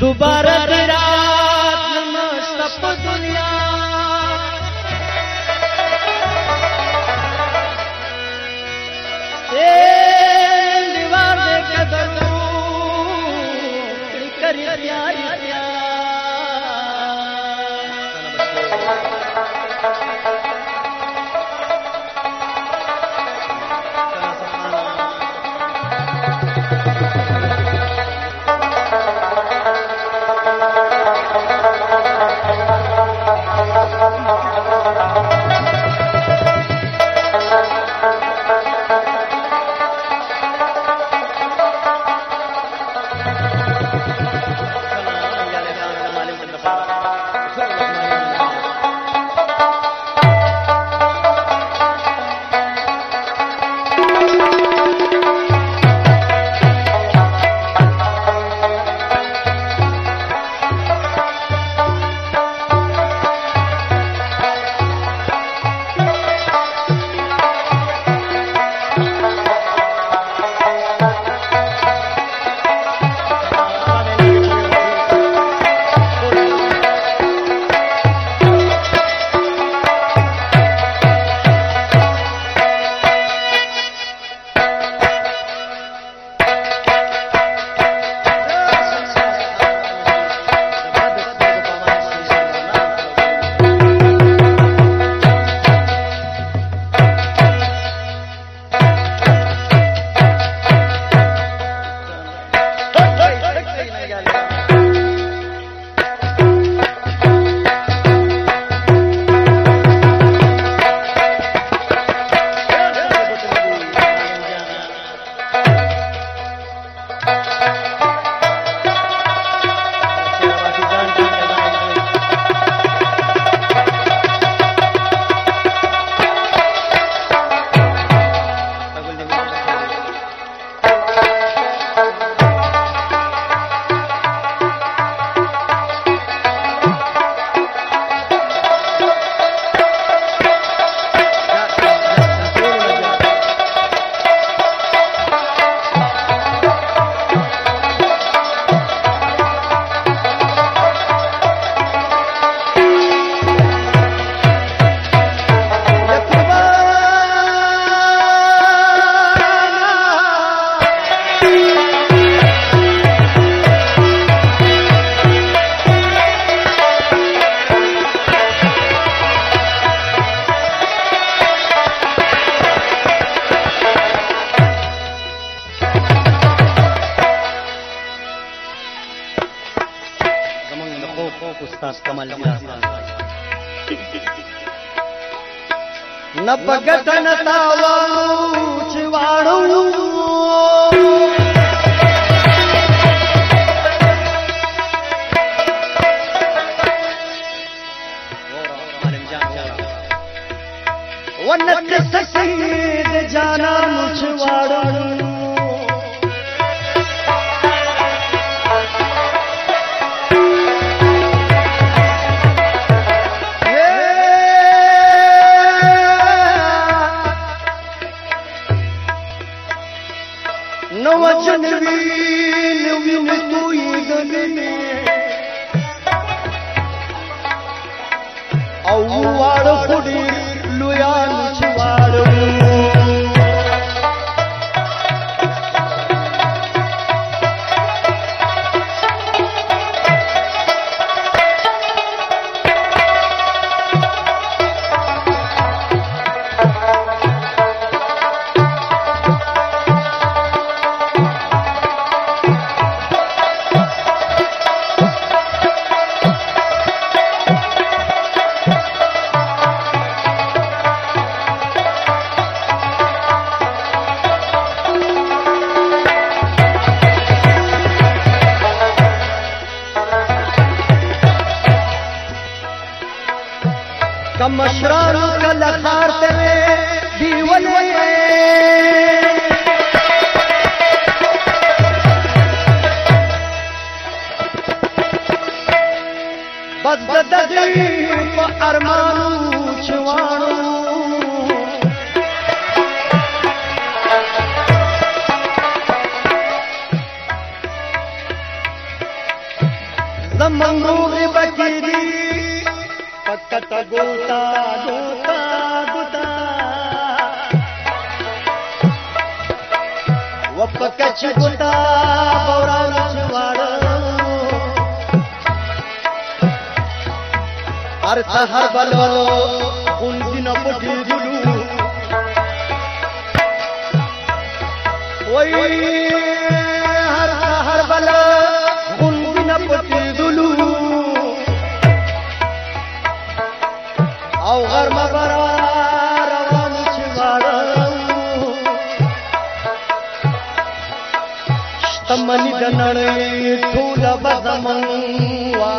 دوباره درات نمشت په دنیا ನಪಗತನ ತಾವು ಚಿವಾಡು ಒನ್ನ ಸಸಿ نو چنوي نو وینتوي دلني او واړ خډي لویان چې واړو کم مشرانو کله خار ته دی ولې بس د دغې په ارمانو چوانو زمنګ روغ بکې دی కత గోతా గోతా గుతా ఒప్ప కచ్చ గుతా పౌరాణవాడ అర్థ హర్బలో ఉందిన పుట్టి గుడు ఓయ్ ಮನಿ ದನಳೆ ಠೂಲ ಬದಮಂವಾ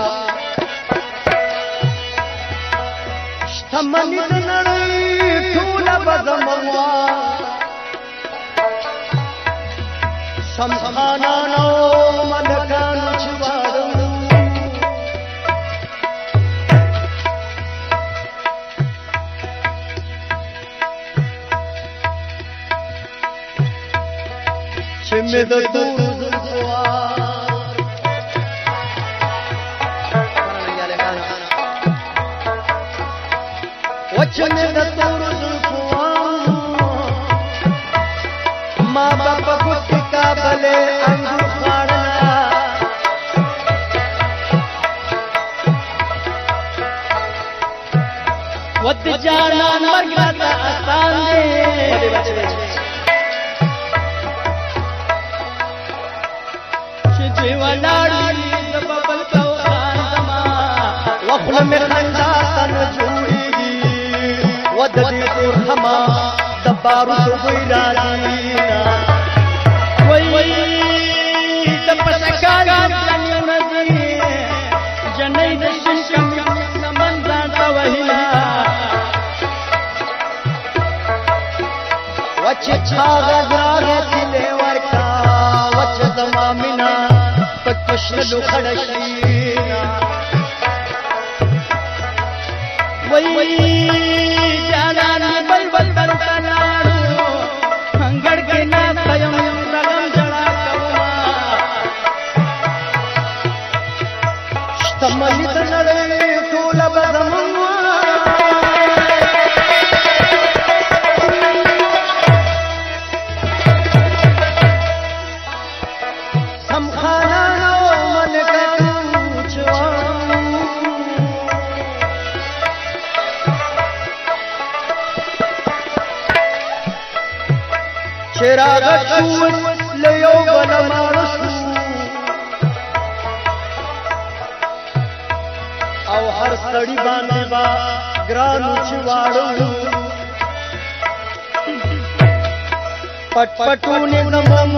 ಮನಿ ದನಳೆ ಠೂಲ ಬದಮಂವಾ ಸಂಸಮಾನೋ ಮದಕನ ಚುವಾಡು چې مې د تو وجهك طور زلفوام ما بابا كنت قابلي أنجو خارنا ود جانان مرگا تا آسان دے جیوانا ڈالی دبابل کا وخل میں د دې کور حمام د بارو وی راځي وای د پسکال نظر جنې د ششم سمند دا وهلا وچ چا غزار دل ورکا وچ زمامنا پکشل خړشي Seragat shuwit leo balamar shu Au har sadi bandi ba granu chiwadu Pat patu ne namam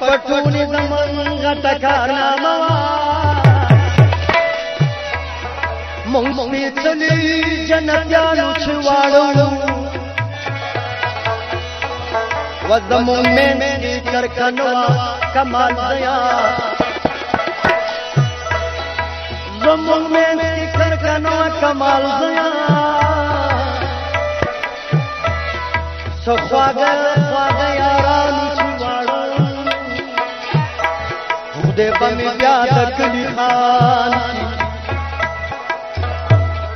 पटपटूनि समङ्गतकनामवा मुङ्गीतनि जनत्यानुछवाडो वदमो में करकनवा कमाल दया वमो में करकनवा कमाल दया सो ख्वागा देवन व्याधक निधान